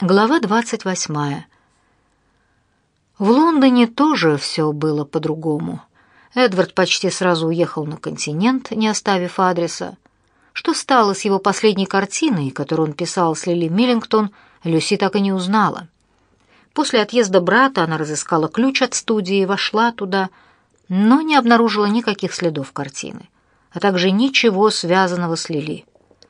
Глава 28. В Лондоне тоже все было по-другому. Эдвард почти сразу уехал на континент, не оставив адреса. Что стало с его последней картиной, которую он писал с Лили Миллингтон, Люси так и не узнала. После отъезда брата она разыскала ключ от студии вошла туда, но не обнаружила никаких следов картины, а также ничего связанного с Лили.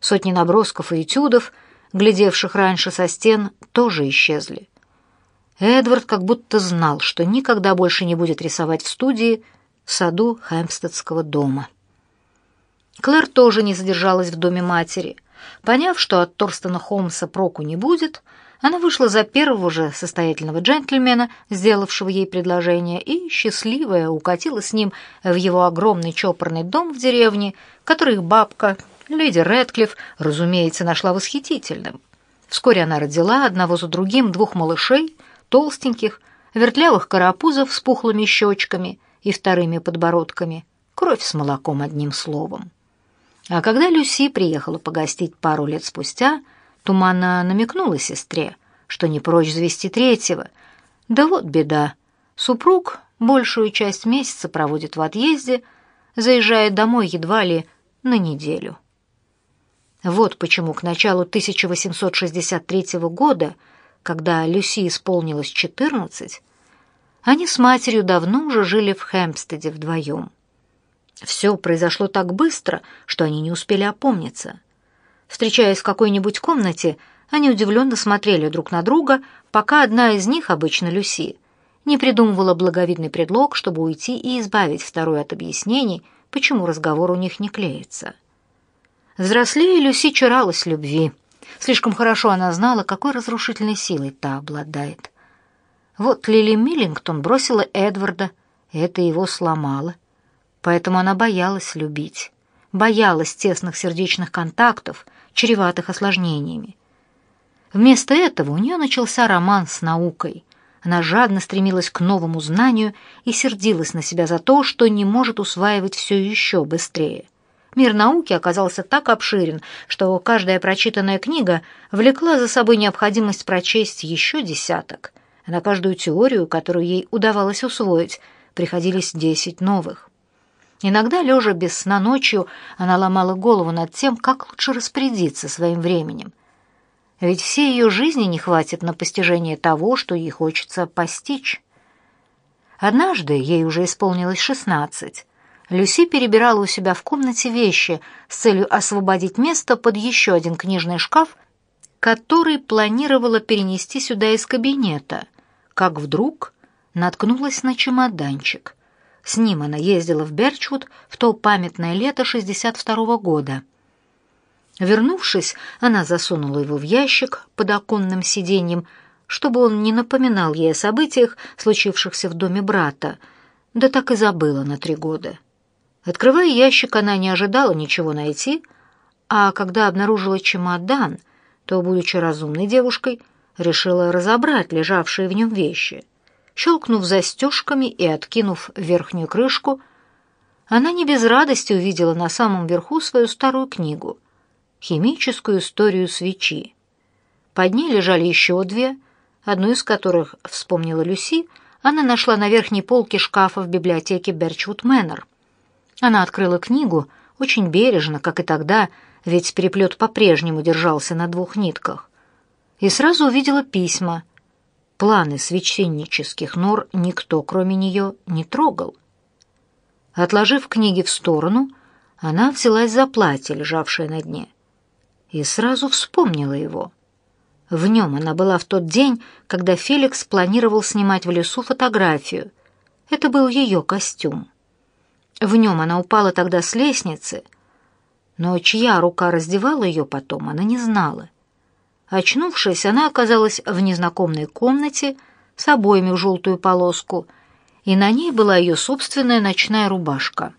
Сотни набросков и этюдов, глядевших раньше со стен, тоже исчезли. Эдвард как будто знал, что никогда больше не будет рисовать в студии в саду Хэмпстедского дома. Клэр тоже не задержалась в доме матери. Поняв, что от Торстена Холмса проку не будет, она вышла за первого же состоятельного джентльмена, сделавшего ей предложение, и, счастливая, укатила с ним в его огромный чопорный дом в деревне, который их бабка, леди Рэдклифф, разумеется, нашла восхитительным. Вскоре она родила одного за другим двух малышей, толстеньких, вертлявых карапузов с пухлыми щечками и вторыми подбородками, кровь с молоком одним словом. А когда Люси приехала погостить пару лет спустя, туманно намекнула сестре, что не прочь завести третьего. Да вот беда. Супруг большую часть месяца проводит в отъезде, заезжая домой едва ли на неделю. Вот почему к началу 1863 года, когда Люси исполнилось 14, они с матерью давно уже жили в Хэмпстеде вдвоем. Все произошло так быстро, что они не успели опомниться. Встречаясь в какой-нибудь комнате, они удивленно смотрели друг на друга, пока одна из них, обычно Люси, не придумывала благовидный предлог, чтобы уйти и избавить вторую от объяснений, почему разговор у них не клеится. Взрослее Люси чуралась любви. Слишком хорошо она знала, какой разрушительной силой та обладает. Вот Лили Миллингтон бросила Эдварда, и это его сломало. Поэтому она боялась любить, боялась тесных сердечных контактов, чреватых осложнениями. Вместо этого у нее начался роман с наукой. Она жадно стремилась к новому знанию и сердилась на себя за то, что не может усваивать все еще быстрее. Мир науки оказался так обширен, что каждая прочитанная книга влекла за собой необходимость прочесть еще десяток. На каждую теорию, которую ей удавалось усвоить, приходились десять новых. Иногда, лежа без сна ночью, она ломала голову над тем, как лучше распорядиться своим временем. Ведь всей ее жизни не хватит на постижение того, что ей хочется постичь. Однажды, ей уже исполнилось шестнадцать, Люси перебирала у себя в комнате вещи с целью освободить место под еще один книжный шкаф, который планировала перенести сюда из кабинета, как вдруг наткнулась на чемоданчик. С ним она ездила в Берчвуд в то памятное лето 62 -го года. Вернувшись, она засунула его в ящик под оконным сиденьем, чтобы он не напоминал ей о событиях, случившихся в доме брата, да так и забыла на три года. Открывая ящик, она не ожидала ничего найти, а когда обнаружила чемодан, то, будучи разумной девушкой, решила разобрать лежавшие в нем вещи. Щелкнув застежками и откинув верхнюю крышку, она не без радости увидела на самом верху свою старую книгу «Химическую историю свечи». Под ней лежали еще две, одну из которых, вспомнила Люси, она нашла на верхней полке шкафа в библиотеке Берчвуд Мэннер. Она открыла книгу очень бережно, как и тогда, ведь переплет по-прежнему держался на двух нитках. И сразу увидела письма. Планы священнических нор никто, кроме нее, не трогал. Отложив книги в сторону, она взялась за платье, лежавшее на дне, и сразу вспомнила его. В нем она была в тот день, когда Феликс планировал снимать в лесу фотографию. Это был ее костюм. В нем она упала тогда с лестницы, но чья рука раздевала ее потом, она не знала. Очнувшись, она оказалась в незнакомой комнате с обоями в желтую полоску, и на ней была ее собственная ночная рубашка.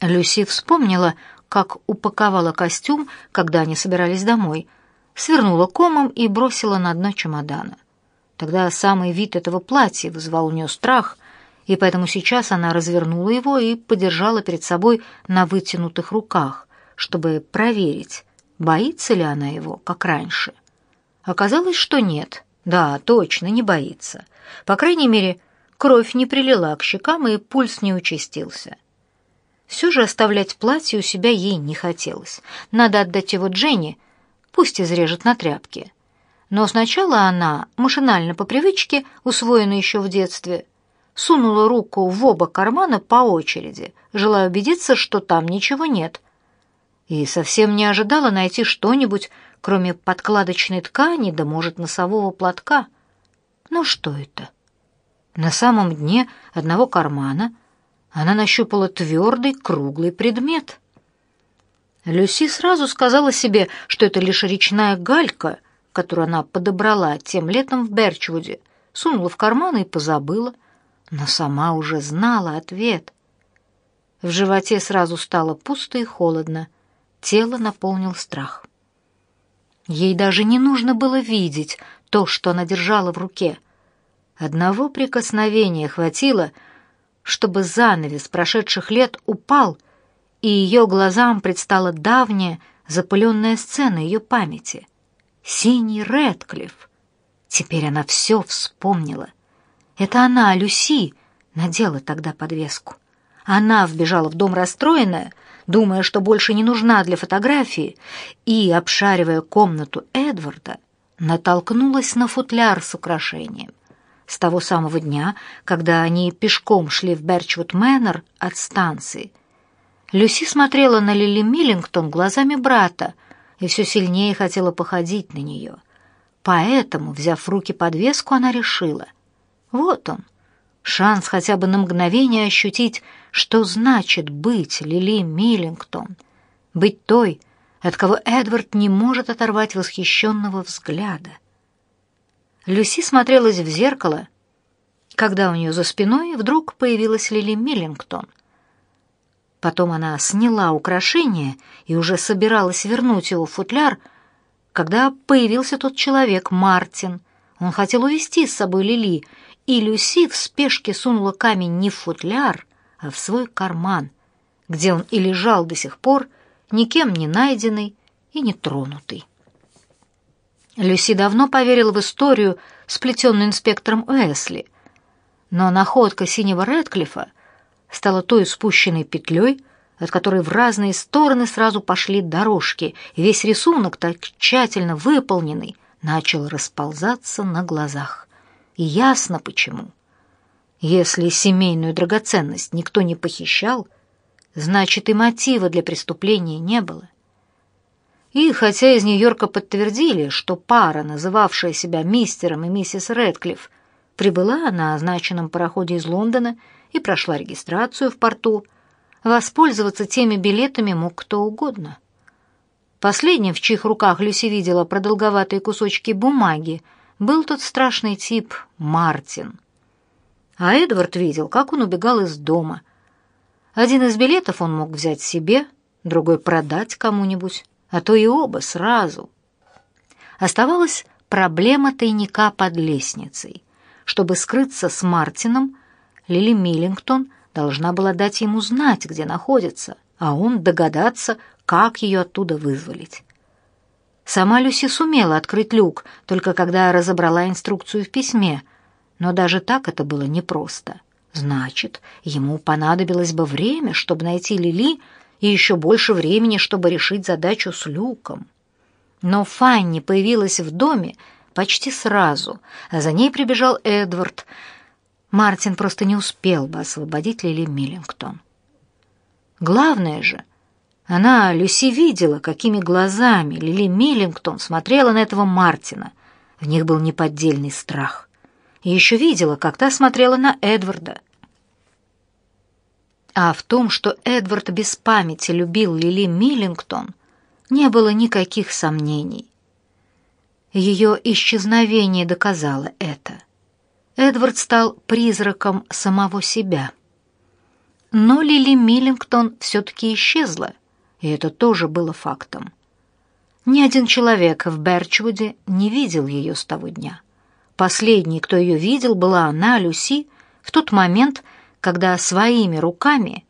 Люси вспомнила, как упаковала костюм, когда они собирались домой, свернула комом и бросила на дно чемодана. Тогда самый вид этого платья вызвал у нее страх, и поэтому сейчас она развернула его и подержала перед собой на вытянутых руках, чтобы проверить, боится ли она его, как раньше. Оказалось, что нет. Да, точно, не боится. По крайней мере, кровь не прилила к щекам, и пульс не участился. Все же оставлять платье у себя ей не хотелось. Надо отдать его Дженни, пусть изрежет на тряпке. Но сначала она, машинально по привычке, усвоенной еще в детстве, сунула руку в оба кармана по очереди, желая убедиться, что там ничего нет. И совсем не ожидала найти что-нибудь, кроме подкладочной ткани да, может, носового платка. Ну что это? На самом дне одного кармана она нащупала твердый круглый предмет. Люси сразу сказала себе, что это лишь речная галька — которую она подобрала тем летом в Берчвуде, сунула в карман и позабыла, но сама уже знала ответ. В животе сразу стало пусто и холодно, тело наполнил страх. Ей даже не нужно было видеть то, что она держала в руке. Одного прикосновения хватило, чтобы занавес прошедших лет упал, и ее глазам предстала давняя запыленная сцена ее памяти — Синий Рэдклифф. Теперь она все вспомнила. Это она, Люси, надела тогда подвеску. Она вбежала в дом расстроенная, думая, что больше не нужна для фотографии, и, обшаривая комнату Эдварда, натолкнулась на футляр с украшением. С того самого дня, когда они пешком шли в Берчвуд Мэннер от станции, Люси смотрела на Лили Миллингтон глазами брата, и все сильнее хотела походить на нее. Поэтому, взяв в руки подвеску, она решила. Вот он, шанс хотя бы на мгновение ощутить, что значит быть Лили Миллингтон, быть той, от кого Эдвард не может оторвать восхищенного взгляда. Люси смотрелась в зеркало, когда у нее за спиной вдруг появилась Лили Миллингтон — Потом она сняла украшение и уже собиралась вернуть его в футляр, когда появился тот человек, Мартин. Он хотел увести с собой Лили, и Люси в спешке сунула камень не в футляр, а в свой карман, где он и лежал до сих пор, никем не найденный и не тронутый. Люси давно поверила в историю, сплетенную инспектором Уэсли, но находка синего Рэдклиффа — стала той спущенной петлей, от которой в разные стороны сразу пошли дорожки, и весь рисунок, так тщательно выполненный, начал расползаться на глазах. И ясно почему. Если семейную драгоценность никто не похищал, значит и мотива для преступления не было. И хотя из Нью-Йорка подтвердили, что пара, называвшая себя мистером и миссис Рэдклифф, прибыла на означенном пароходе из Лондона и прошла регистрацию в порту. Воспользоваться теми билетами мог кто угодно. Последним, в чьих руках Люси видела продолговатые кусочки бумаги, был тот страшный тип Мартин. А Эдвард видел, как он убегал из дома. Один из билетов он мог взять себе, другой продать кому-нибудь, а то и оба сразу. Оставалась проблема тайника под лестницей. Чтобы скрыться с Мартином, Лили Миллингтон должна была дать ему знать, где находится, а он догадаться, как ее оттуда вызволить. Сама Люси сумела открыть люк, только когда разобрала инструкцию в письме, но даже так это было непросто. Значит, ему понадобилось бы время, чтобы найти Лили, и еще больше времени, чтобы решить задачу с люком. Но Фанни появилась в доме почти сразу, а за ней прибежал Эдвард — Мартин просто не успел бы освободить Лили Миллингтон. Главное же, она, Люси, видела, какими глазами Лили Миллингтон смотрела на этого Мартина. В них был неподдельный страх. И еще видела, как та смотрела на Эдварда. А в том, что Эдвард без памяти любил Лили Миллингтон, не было никаких сомнений. Ее исчезновение доказало это. Эдвард стал призраком самого себя. Но Лили Миллингтон все-таки исчезла, и это тоже было фактом. Ни один человек в Берчвуде не видел ее с того дня. Последний, кто ее видел, была она, Люси, в тот момент, когда своими руками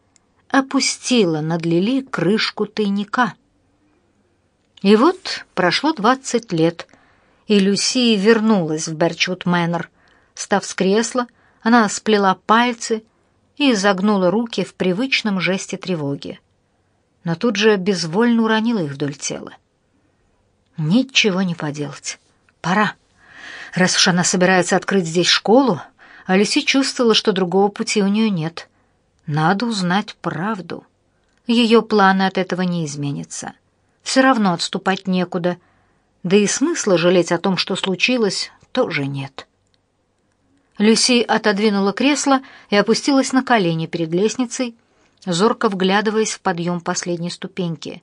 опустила над Лили крышку тайника. И вот прошло двадцать лет, и Люси вернулась в Берчвуд Мэннер. Став с кресла, она сплела пальцы и загнула руки в привычном жесте тревоги. Но тут же безвольно уронила их вдоль тела. Ничего не поделать. Пора. Раз уж она собирается открыть здесь школу, Алиси чувствовала, что другого пути у нее нет. Надо узнать правду. Ее планы от этого не изменятся. Все равно отступать некуда. Да и смысла жалеть о том, что случилось, тоже нет. Люси отодвинула кресло и опустилась на колени перед лестницей, зорко вглядываясь в подъем последней ступеньки.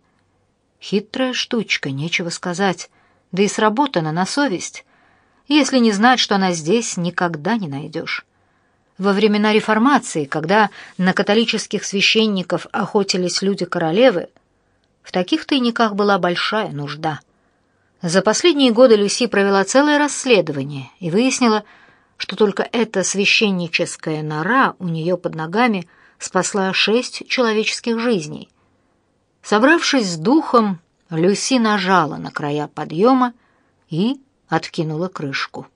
Хитрая штучка, нечего сказать, да и сработана на совесть. Если не знать, что она здесь, никогда не найдешь. Во времена реформации, когда на католических священников охотились люди королевы, в таких тайниках была большая нужда. За последние годы Люси провела целое расследование и выяснила, что только эта священническая нора у нее под ногами спасла шесть человеческих жизней. Собравшись с духом, Люси нажала на края подъема и откинула крышку.